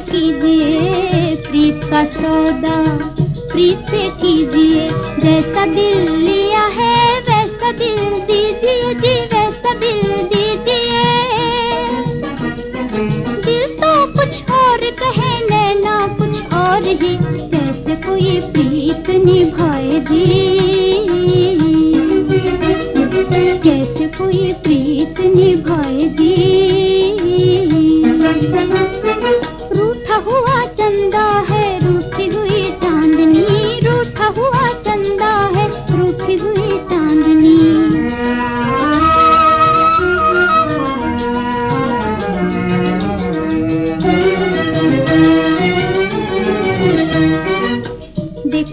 कीजिए प्रीत का सौदा। प्रीत से कीजिए, जैसा दिल लिया है, वैसा दिल दीजिए जी, वैसा दिल दीजिए। दिल तो कुछ और कहे, नैना कुछ और ही कैसे कोई प्रीत निभाए जी। कैसे कोई प्रीत निभाए जी।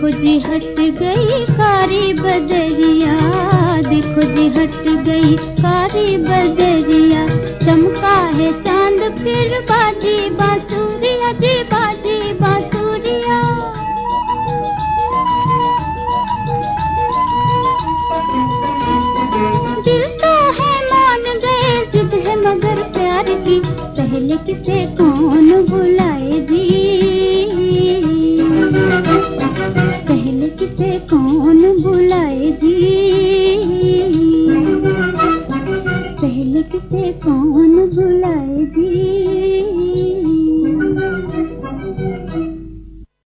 देखो जी हट गई कारी बदरिया देखो जी हट गई कारी बदरिया चमका है चाँद फिर बाजी, बांसुरिया जी बाजी, बांसुरिया। दिल तो है मान गए, जिद है मगर प्यार की, पहले किसे कौन बुलाए जी?